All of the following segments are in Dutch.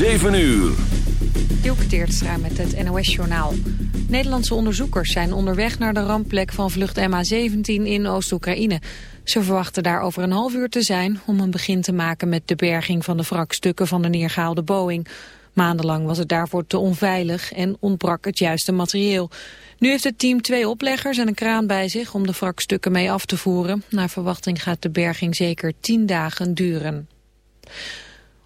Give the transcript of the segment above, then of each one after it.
7 uur. Dielke Teertstra met het NOS-journaal. Nederlandse onderzoekers zijn onderweg naar de rampplek van vlucht MH17 in Oost-Oekraïne. Ze verwachten daar over een half uur te zijn om een begin te maken met de berging van de wrakstukken van de neergehaalde Boeing. Maandenlang was het daarvoor te onveilig en ontbrak het juiste materieel. Nu heeft het team twee opleggers en een kraan bij zich om de wrakstukken mee af te voeren. Naar verwachting gaat de berging zeker tien dagen duren.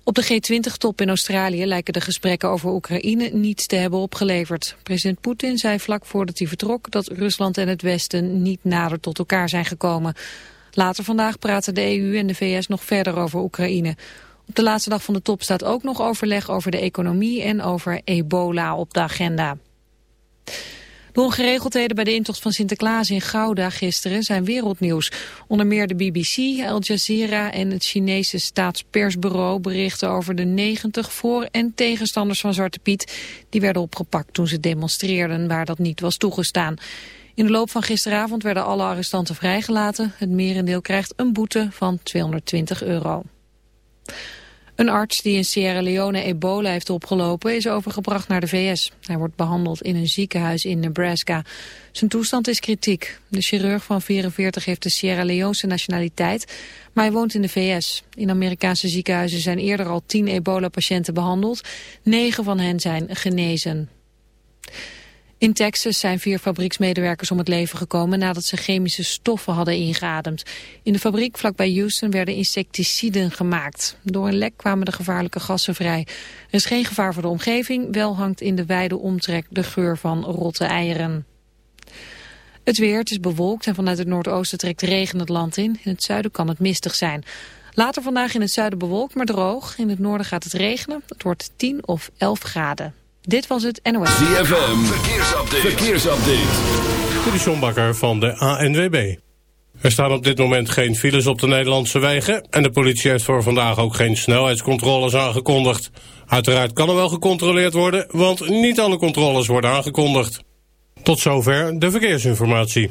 Op de G20-top in Australië lijken de gesprekken over Oekraïne niets te hebben opgeleverd. President Poetin zei vlak voordat hij vertrok dat Rusland en het Westen niet nader tot elkaar zijn gekomen. Later vandaag praten de EU en de VS nog verder over Oekraïne. Op de laatste dag van de top staat ook nog overleg over de economie en over ebola op de agenda. De ongeregeldheden bij de intocht van Sinterklaas in Gouda gisteren zijn wereldnieuws. Onder meer de BBC, Al Jazeera en het Chinese staatspersbureau berichten over de 90 voor- en tegenstanders van Zwarte Piet. Die werden opgepakt toen ze demonstreerden waar dat niet was toegestaan. In de loop van gisteravond werden alle arrestanten vrijgelaten. Het merendeel krijgt een boete van 220 euro. Een arts die in Sierra Leone ebola heeft opgelopen is overgebracht naar de VS. Hij wordt behandeld in een ziekenhuis in Nebraska. Zijn toestand is kritiek. De chirurg van 44 heeft de Sierra Leonese nationaliteit, maar hij woont in de VS. In Amerikaanse ziekenhuizen zijn eerder al 10 ebola-patiënten behandeld. Negen van hen zijn genezen. In Texas zijn vier fabrieksmedewerkers om het leven gekomen nadat ze chemische stoffen hadden ingeademd. In de fabriek vlakbij Houston werden insecticiden gemaakt. Door een lek kwamen de gevaarlijke gassen vrij. Er is geen gevaar voor de omgeving, wel hangt in de wijde omtrek de geur van rotte eieren. Het weer, het is bewolkt en vanuit het noordoosten trekt regen het land in. In het zuiden kan het mistig zijn. Later vandaag in het zuiden bewolkt, maar droog. In het noorden gaat het regenen. Het wordt 10 of 11 graden. Dit was het NOS. ZFM, verkeersupdate. verkeersupdate. De Bakker van de ANWB. Er staan op dit moment geen files op de Nederlandse wegen... en de politie heeft voor vandaag ook geen snelheidscontroles aangekondigd. Uiteraard kan er wel gecontroleerd worden... want niet alle controles worden aangekondigd. Tot zover de verkeersinformatie.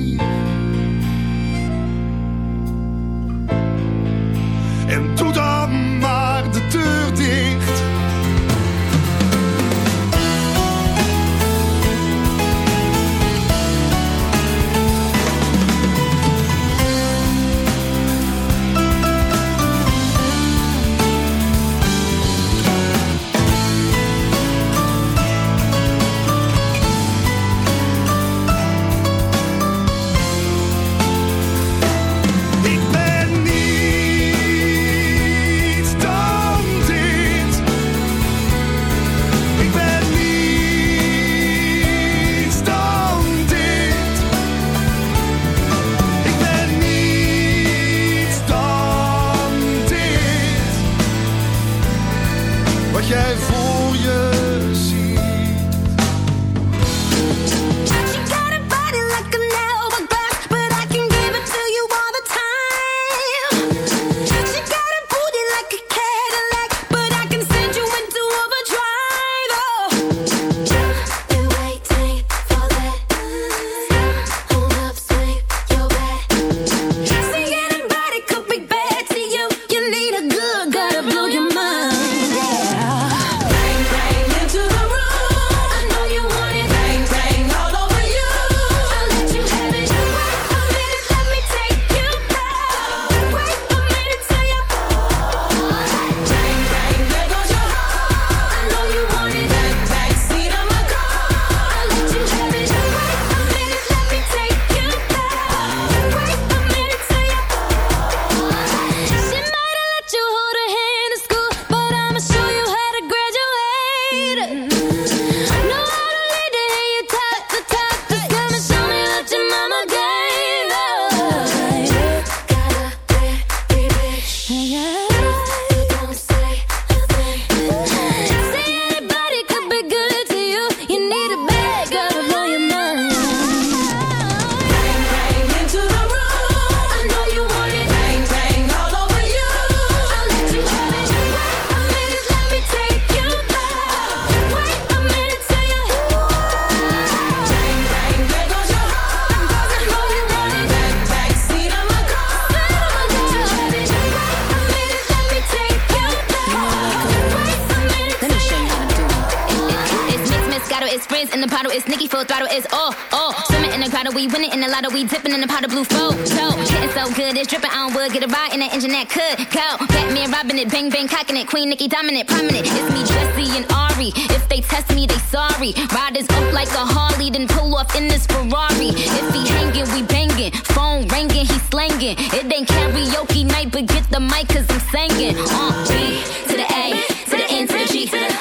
it's. In the bottle, it's Nicki, Full throttle, it's oh, oh. Swimming in the crowd. we winning in the lotto. We dipping in the pot of blue flow. So, getting so good, it's dripping. I don't get a ride in the engine that could go. Batman robbing it, bang bang cocking it. Queen Nikki dominant, prominent. It's me, Jesse, and Ari. If they test me, they sorry. Riders up like a Harley, then pull off in this Ferrari. If he hanging, we banging. Phone ringing, he slanging. It ain't karaoke night, but get the mic, cause I'm singing. Uh, G to the A, to the N, to the G, to the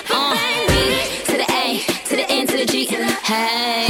Hey.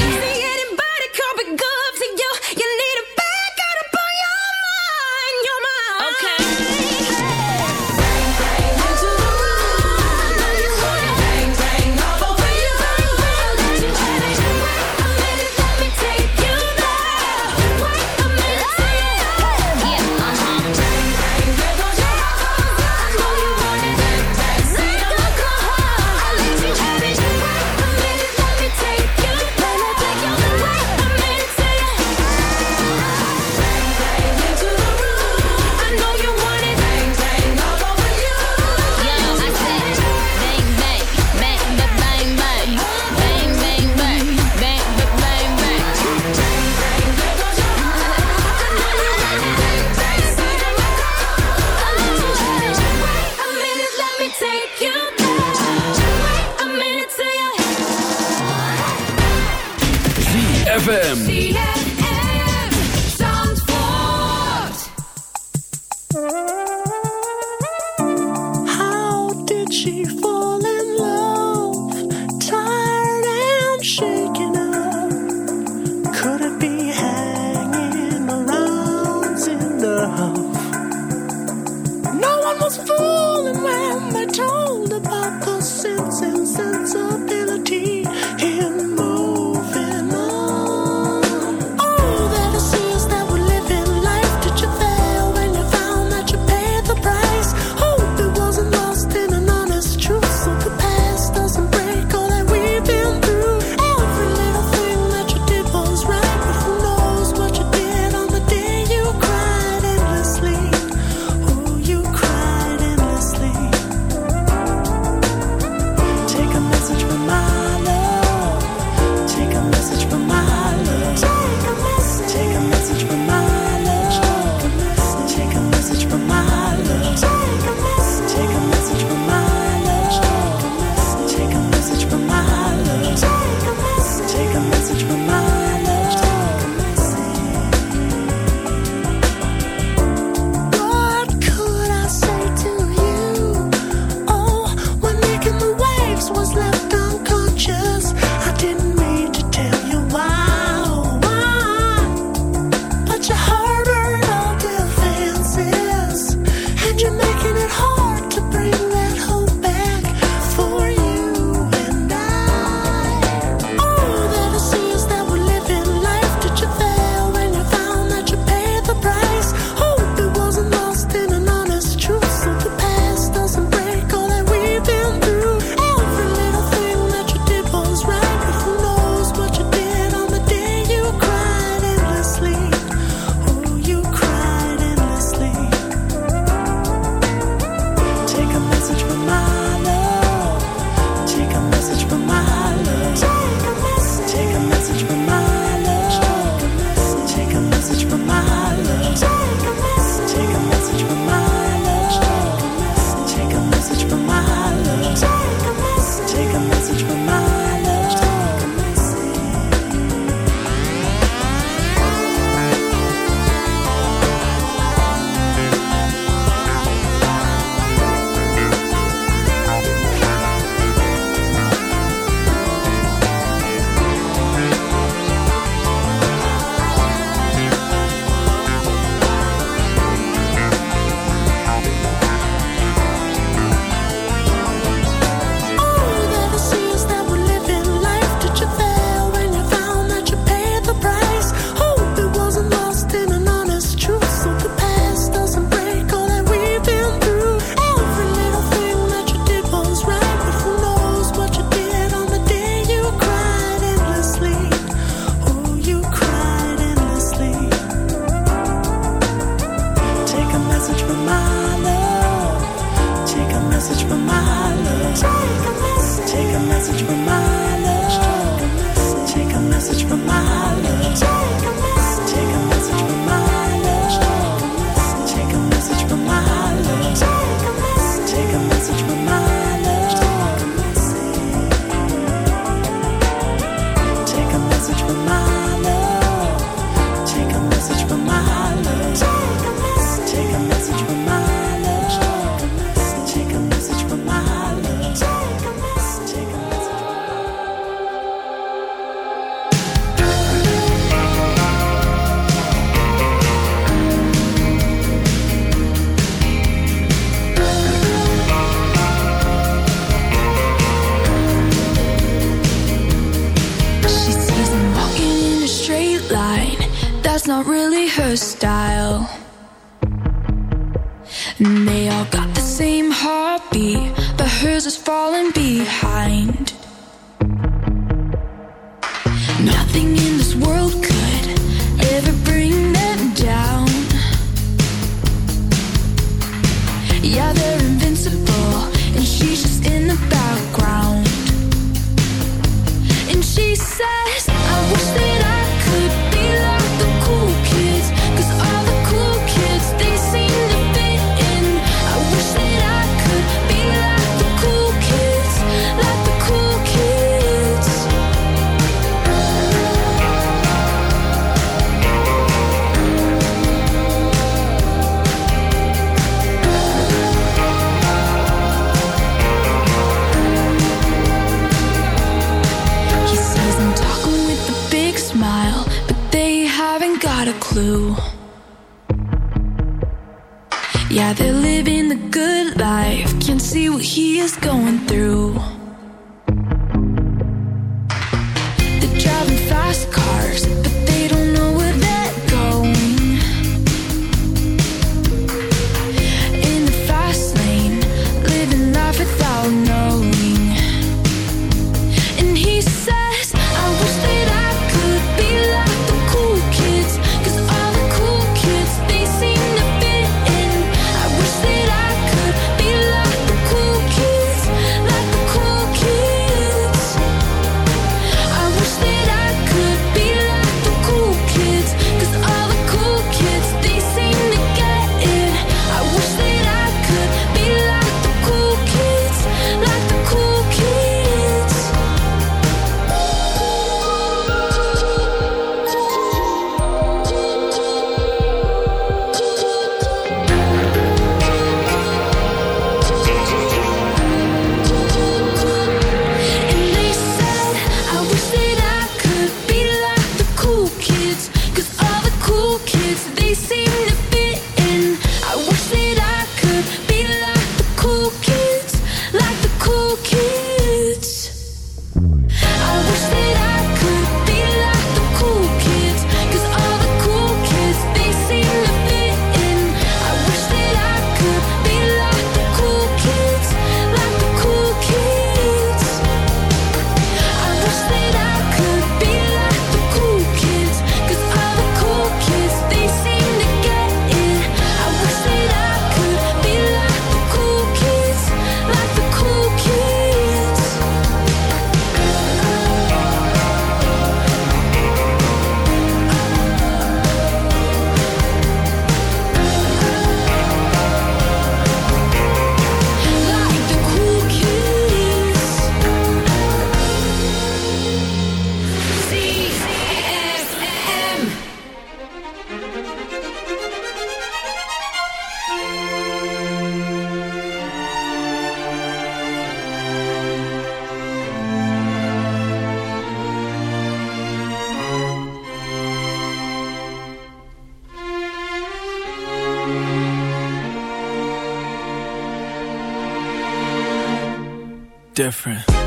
Different.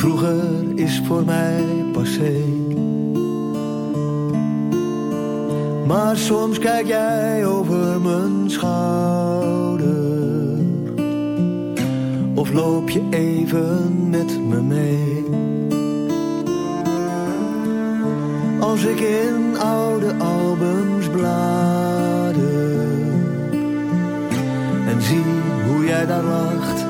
Vroeger is voor mij passé. Maar soms kijk jij over mijn schouder. Of loop je even met me mee. Als ik in oude albums blader. En zie hoe jij daar lacht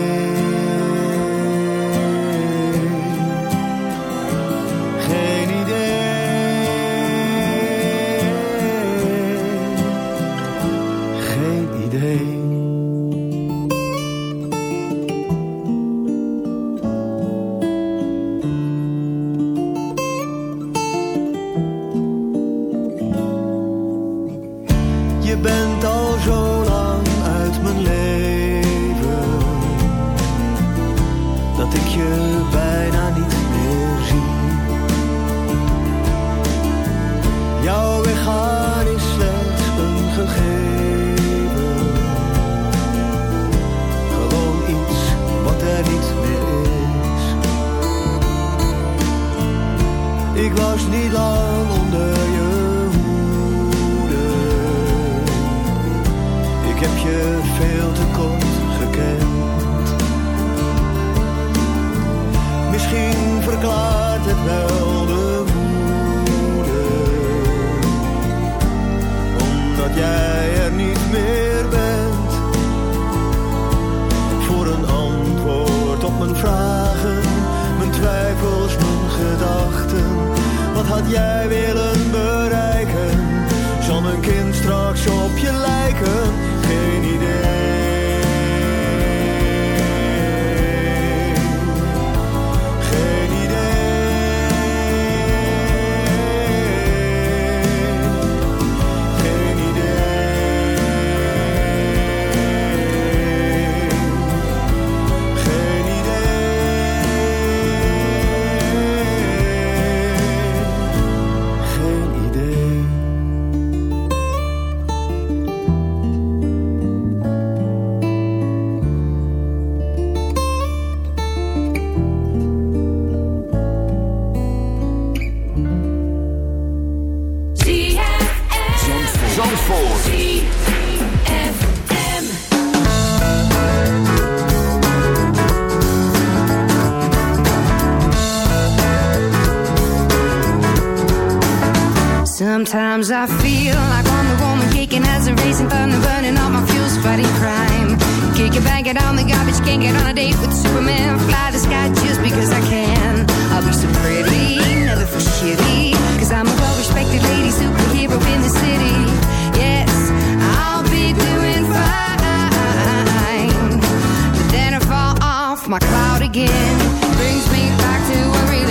heb je veel te kort gekend. Misschien verklaart het wel de woede, omdat jij er niet meer bent. Voor een antwoord op mijn vragen, mijn twijfels, mijn gedachten, wat had jij? Sometimes I feel like I'm the woman kicking as a raising thunder, burning all my fuels, fighting crime. Kick it, bang get on the garbage, can't get on a date with Superman. Fly the sky just because I can. I'll be so pretty, never for shitty. Cause I'm a well respected lady, superhero in the city. Yes, I'll be doing fine. But then I fall off my cloud again. Brings me back to where really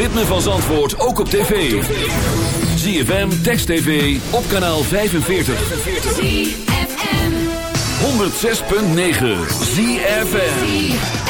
Ritme van Zandvoort ook op tv. ZFM, Text TV, op kanaal 45. 106.9 ZFM.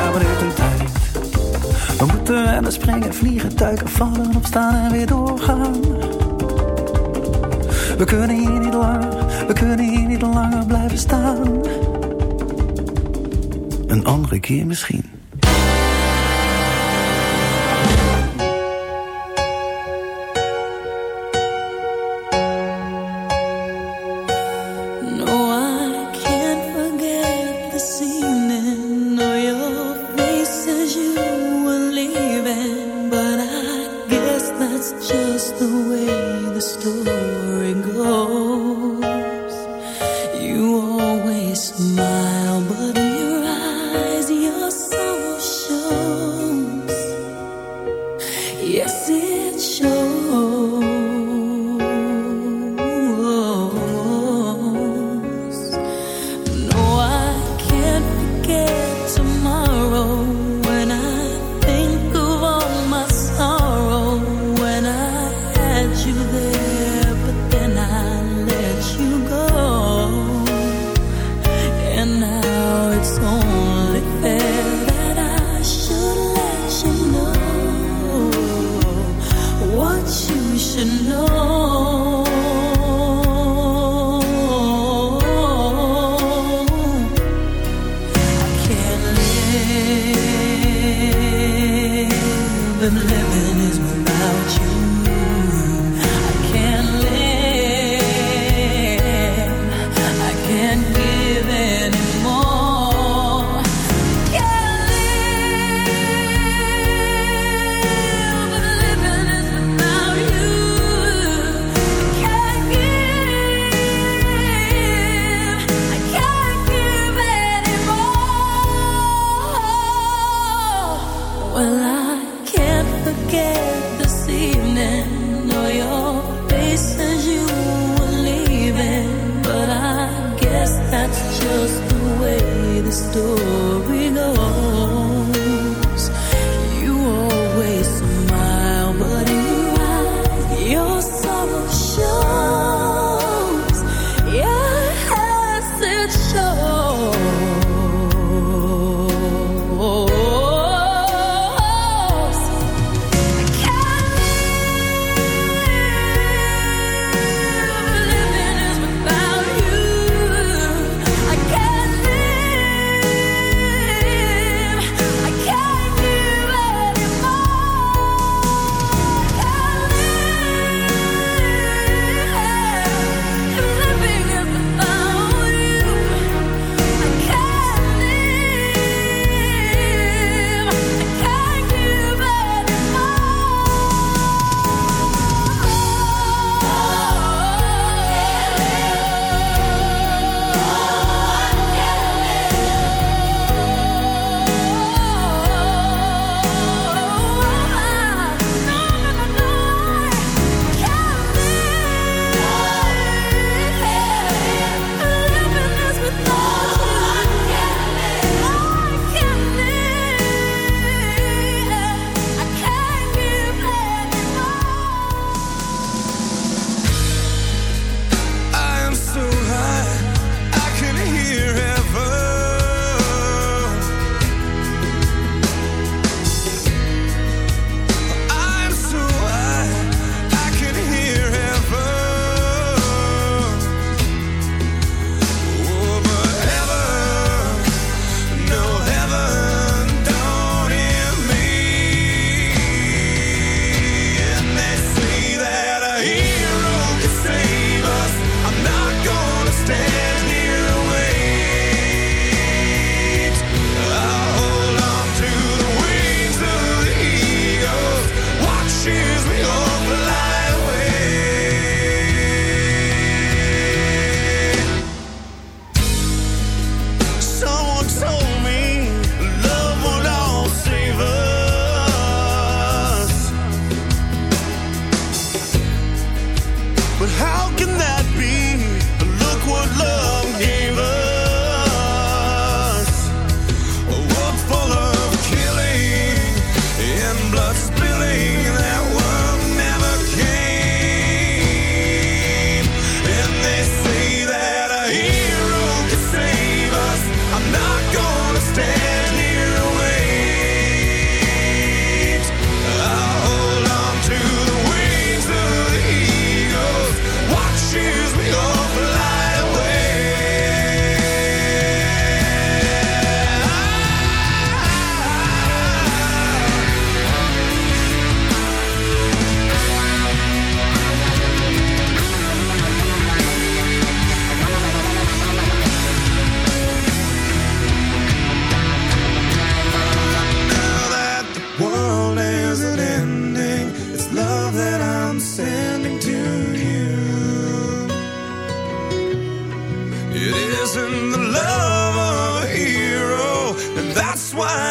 springen, vliegen, duiken, vallen, opstaan en weer doorgaan. We kunnen hier niet langer, we kunnen hier niet langer blijven staan. Een andere keer misschien. I'm sending to you. It isn't the love of a hero, and that's why.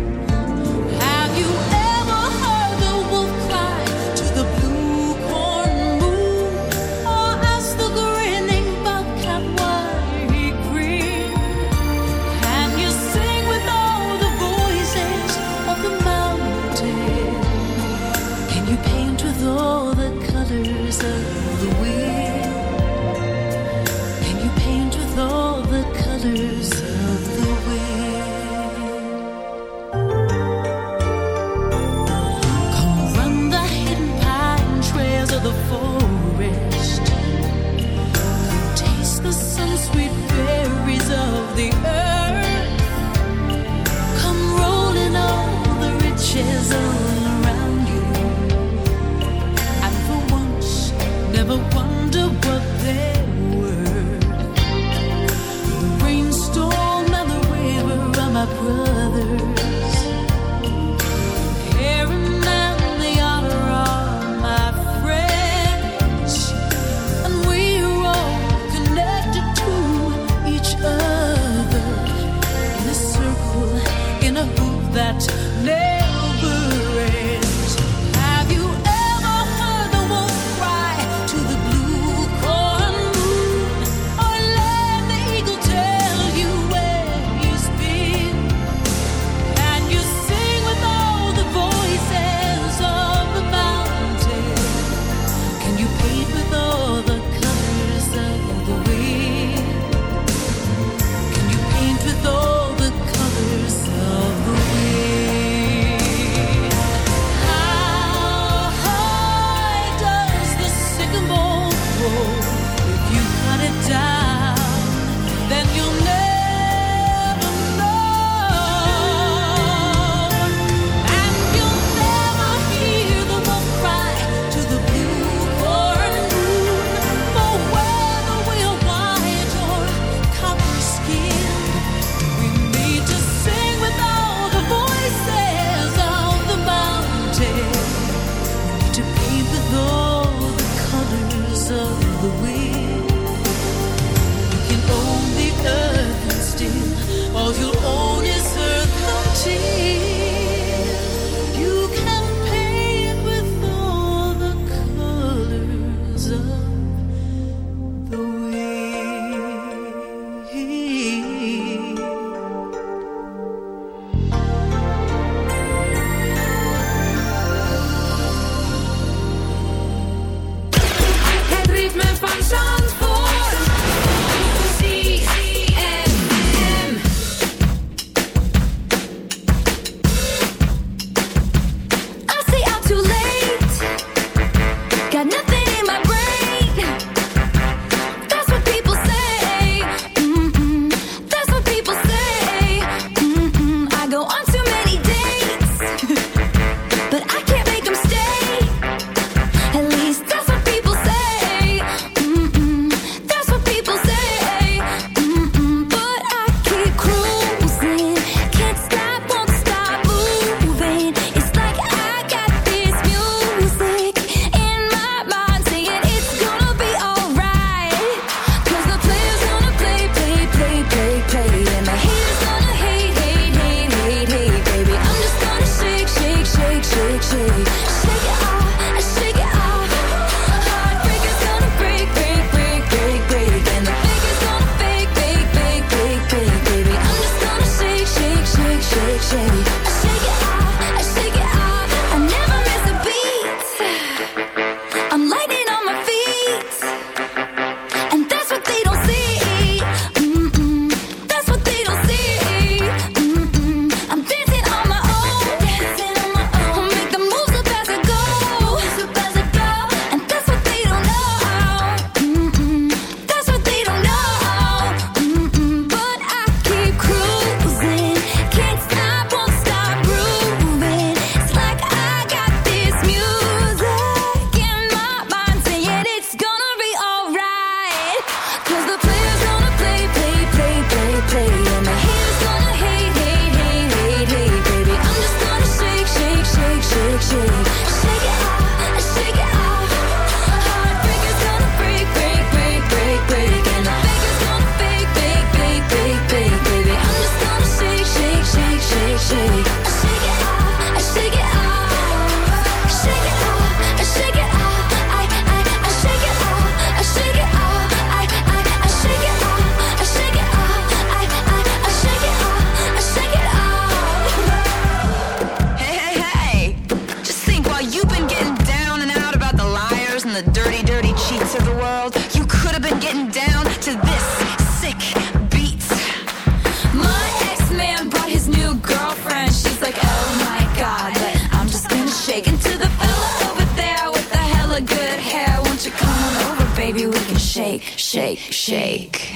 shake.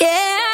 Yeah.